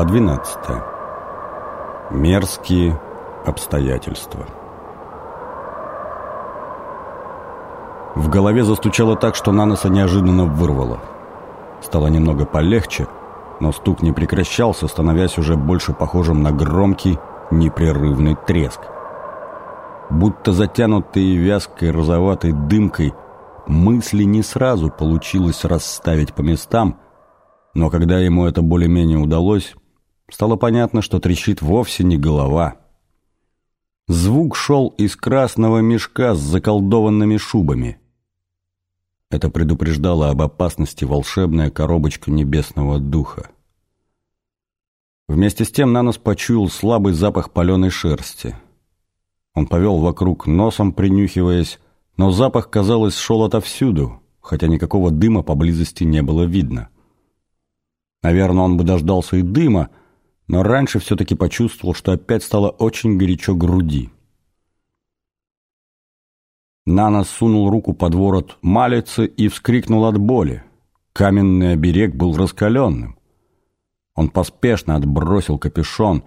Глава 12. Мерзкие обстоятельства. В голове застучало так, что Наноса неожиданно вырвало. Стало немного полегче, но стук не прекращался, становясь уже больше похожим на громкий, непрерывный треск. Будто затянутые вязкой розоватой дымкой, мысли не сразу получилось расставить по местам – но когда ему это более-менее удалось, стало понятно, что трещит вовсе не голова. Звук шел из красного мешка с заколдованными шубами. Это предупреждало об опасности волшебная коробочка небесного духа. Вместе с тем Нанос почуял слабый запах паленой шерсти. Он повел вокруг носом, принюхиваясь, но запах, казалось, шел отовсюду, хотя никакого дыма поблизости не было видно. — Наверное, он бы дождался и дыма, но раньше все-таки почувствовал, что опять стало очень горячо груди. Нана сунул руку под ворот малицы и вскрикнул от боли. Каменный оберег был раскаленным. Он поспешно отбросил капюшон,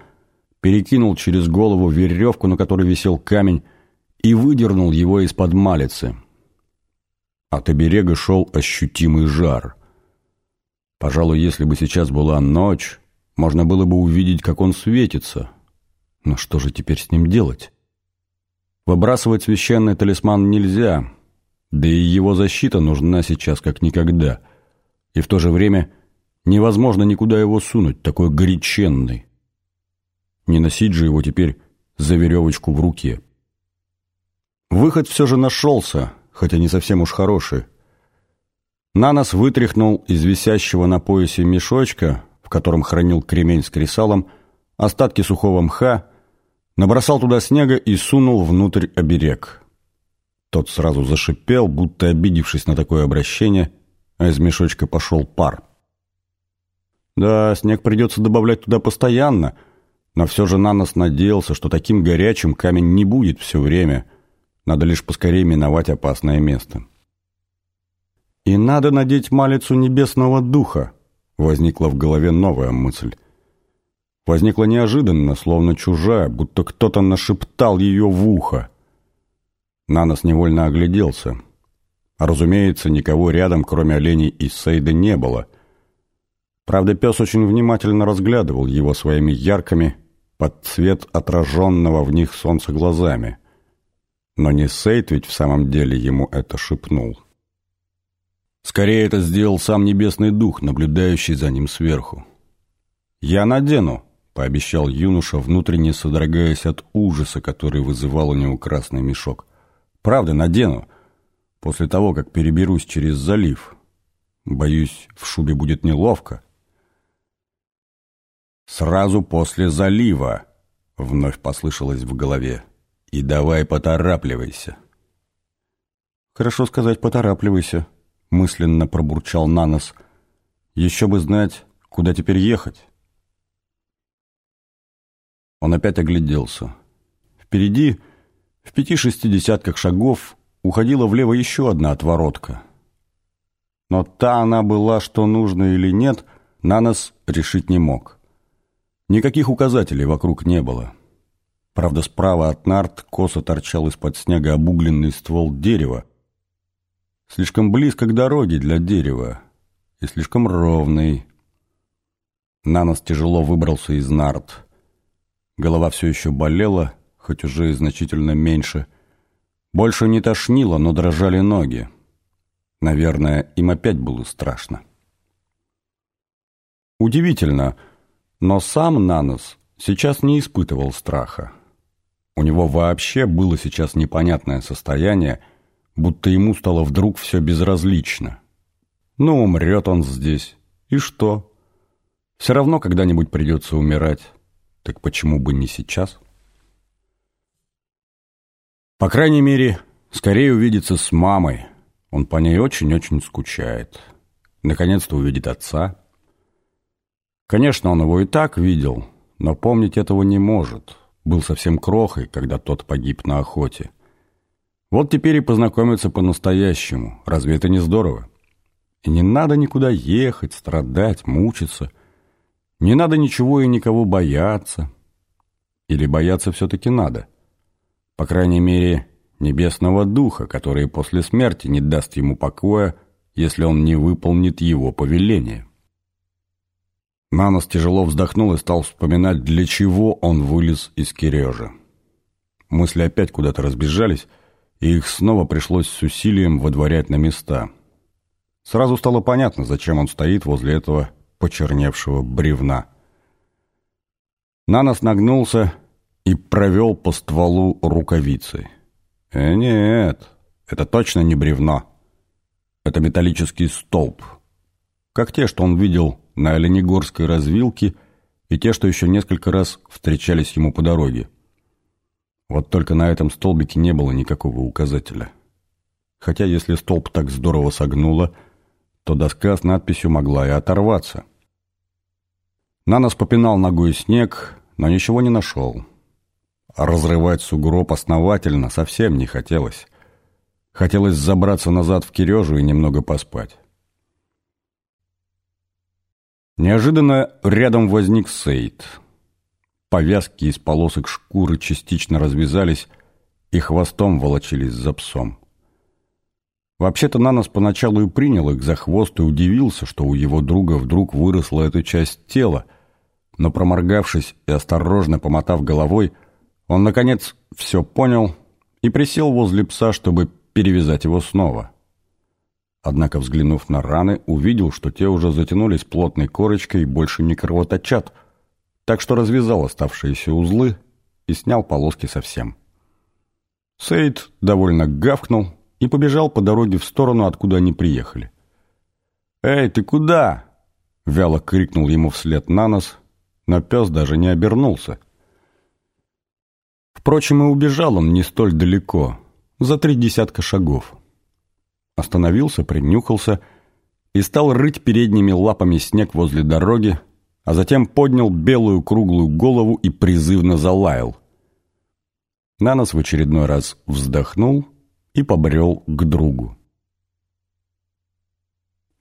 перекинул через голову веревку, на которой висел камень, и выдернул его из-под малицы. От оберега шел ощутимый жар — Пожалуй, если бы сейчас была ночь, можно было бы увидеть, как он светится. Но что же теперь с ним делать? Выбрасывать священный талисман нельзя, да и его защита нужна сейчас как никогда. И в то же время невозможно никуда его сунуть, такой горяченный. Не носить же его теперь за веревочку в руке. Выход все же нашелся, хотя не совсем уж хороший. Нанос вытряхнул из висящего на поясе мешочка, котором хранил кремень с кресалом, остатки сухого мха, набросал туда снега и сунул внутрь оберег. Тот сразу зашипел, будто обидевшись на такое обращение, а из мешочка пошел пар. Да, снег придется добавлять туда постоянно, но все же Нанос надеялся, что таким горячим камень не будет все время, надо лишь поскорее миновать опасное место. «И надо надеть малицу небесного духа», — возникла в голове новая мысль. Возникла неожиданно, словно чужая, будто кто-то нашептал ее в ухо. Нанос невольно огляделся. Разумеется, никого рядом, кроме оленей и Сейда, не было. Правда, пес очень внимательно разглядывал его своими яркими, под цвет отраженного в них солнца глазами. Но не Сейд ведь в самом деле ему это шепнул. Скорее это сделал сам Небесный Дух, наблюдающий за ним сверху. «Я надену», — пообещал юноша, внутренне содрогаясь от ужаса, который вызывал у него красный мешок. «Правда, надену. После того, как переберусь через залив. Боюсь, в шубе будет неловко». «Сразу после залива», — вновь послышалось в голове. «И давай поторапливайся». «Хорошо сказать «поторапливайся», мысленно пробурчал Нанос. «Еще бы знать, куда теперь ехать». Он опять огляделся. Впереди, в пяти-шести десятках шагов, уходила влево еще одна отворотка. Но та она была, что нужно или нет, Нанос решить не мог. Никаких указателей вокруг не было. Правда, справа от нарт косо торчал из-под снега обугленный ствол дерева, Слишком близко к дороге для дерева и слишком ровный. Нанос тяжело выбрался из нарт. Голова все еще болела, хоть уже и значительно меньше. Больше не тошнило, но дрожали ноги. Наверное, им опять было страшно. Удивительно, но сам Нанос сейчас не испытывал страха. У него вообще было сейчас непонятное состояние – будто ему стало вдруг все безразлично. Ну, умрет он здесь. И что? Все равно когда-нибудь придется умирать. Так почему бы не сейчас? По крайней мере, скорее увидеться с мамой. Он по ней очень-очень скучает. Наконец-то увидит отца. Конечно, он его и так видел, но помнить этого не может. Был совсем крохой, когда тот погиб на охоте. Вот теперь и познакомиться по-настоящему. Разве это не здорово? И не надо никуда ехать, страдать, мучиться. Не надо ничего и никого бояться. Или бояться все-таки надо. По крайней мере, небесного духа, который после смерти не даст ему покоя, если он не выполнит его повеление. Нанос тяжело вздохнул и стал вспоминать, для чего он вылез из Кирежа. Мысли опять куда-то разбежались, и их снова пришлось с усилием водворять на места. Сразу стало понятно, зачем он стоит возле этого почерневшего бревна. Нанос нагнулся и провел по стволу рукавицей. «Э, нет, это точно не бревно. Это металлический столб. Как те, что он видел на Оленегорской развилке, и те, что еще несколько раз встречались ему по дороге. Вот только на этом столбике не было никакого указателя. Хотя если столб так здорово согнуло, то доска с надписью могла и оторваться. Нанос попинал ногой снег, но ничего не нашел. Разрывать сугроб основательно совсем не хотелось. Хотелось забраться назад в Кирежу и немного поспать. Неожиданно рядом возник Сейд. Повязки из полосок шкуры частично развязались и хвостом волочились за псом. Вообще-то Нанос поначалу и принял их за хвост и удивился, что у его друга вдруг выросла эта часть тела, но проморгавшись и осторожно помотав головой, он, наконец, все понял и присел возле пса, чтобы перевязать его снова. Однако, взглянув на раны, увидел, что те уже затянулись плотной корочкой и больше не кровоточат, так что развязал оставшиеся узлы и снял полоски совсем. Сейд довольно гавкнул и побежал по дороге в сторону, откуда они приехали. «Эй, ты куда?» — вяло крикнул ему вслед на нос, но пес даже не обернулся. Впрочем, и убежал он не столь далеко, за три десятка шагов. Остановился, принюхался и стал рыть передними лапами снег возле дороги, а затем поднял белую круглую голову и призывно залаял. Нанос в очередной раз вздохнул и побрел к другу.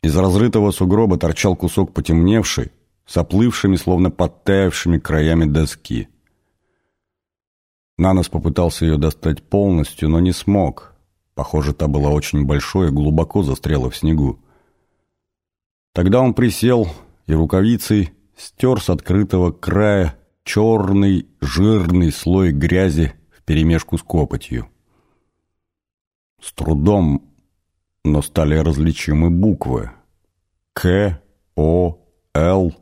Из разрытого сугроба торчал кусок потемневший, с оплывшими, словно подтаявшими краями доски. Нанос попытался ее достать полностью, но не смог. Похоже, та была очень большой и глубоко застряла в снегу. Тогда он присел и рукавицей стер с открытого края черный жирный слой грязи вперемешку с копотью. С трудом, но стали различимы буквы. К, О, Л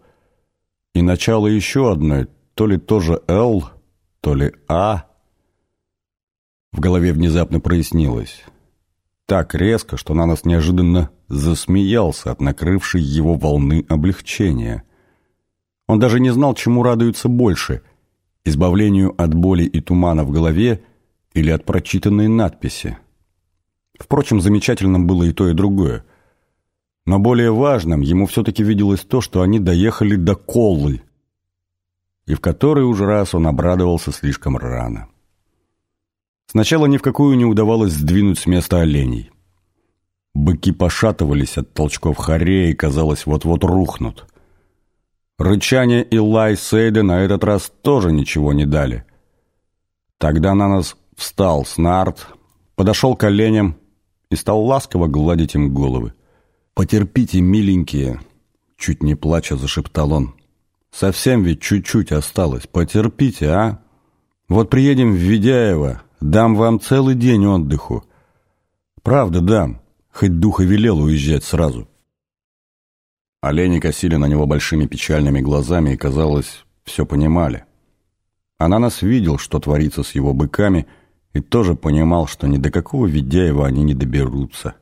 и начало еще одной, то ли тоже Л, то ли А. В голове внезапно прояснилось. Так резко, что на нас неожиданно засмеялся от накрывшей его волны облегчения. Он даже не знал, чему радуется больше – избавлению от боли и тумана в голове или от прочитанной надписи. Впрочем, замечательным было и то, и другое. Но более важным ему все-таки виделось то, что они доехали до Коллы, и в который уже раз он обрадовался слишком рано. Сначала ни в какую не удавалось сдвинуть с места оленей. Быки пошатывались от толчков хорея и, казалось, вот-вот рухнут. Рычание и лай Сейда на этот раз тоже ничего не дали. Тогда на нас встал с нарт, подошел к оленям и стал ласково гладить им головы. «Потерпите, миленькие!» — чуть не плача зашептал он. «Совсем ведь чуть-чуть осталось. Потерпите, а? Вот приедем в Ведяево, дам вам целый день отдыху. Правда дам, хоть дух и велел уезжать сразу». Олени косили на него большими печальными глазами и, казалось, все понимали. Ананас видел, что творится с его быками, и тоже понимал, что ни до какого Ведяева они не доберутся.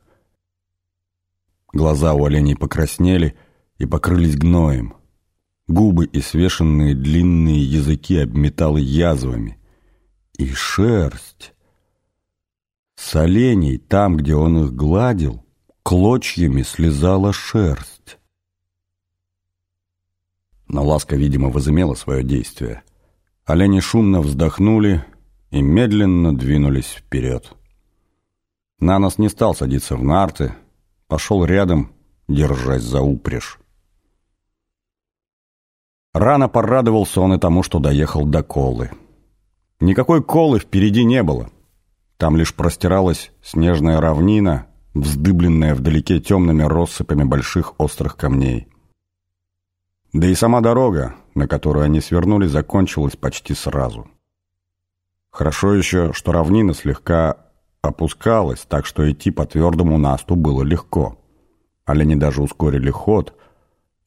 Глаза у оленей покраснели и покрылись гноем. Губы и свешенные длинные языки обметало язвами. И шерсть. С оленей, там, где он их гладил, клочьями слезала шерсть. Но ласка, видимо, возымела свое действие. Олени шумно вздохнули и медленно двинулись вперед. Нанос не стал садиться в нарты, пошел рядом, держась за упряжь. Рано порадовался он и тому, что доехал до Колы. Никакой Колы впереди не было. Там лишь простиралась снежная равнина, вздыбленная вдалеке темными россыпями больших острых камней. Да и сама дорога, на которую они свернули, закончилась почти сразу. Хорошо еще, что равнина слегка опускалась, так что идти по твердому насту было легко. Олени даже ускорили ход,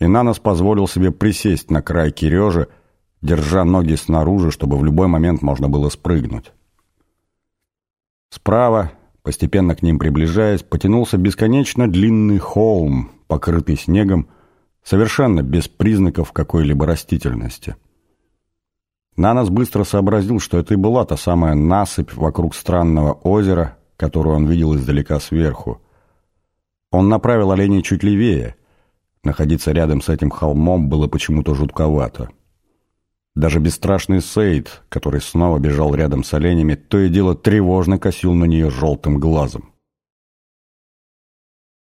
и Нанос позволил себе присесть на край Кирежи, держа ноги снаружи, чтобы в любой момент можно было спрыгнуть. Справа, постепенно к ним приближаясь, потянулся бесконечно длинный холм, покрытый снегом, совершенно без признаков какой-либо растительности. Нанос быстро сообразил, что это и была та самая насыпь вокруг странного озера, которую он видел издалека сверху. Он направил оленей чуть левее. Находиться рядом с этим холмом было почему-то жутковато. Даже бесстрашный Сейд, который снова бежал рядом с оленями, то и дело тревожно косил на нее желтым глазом.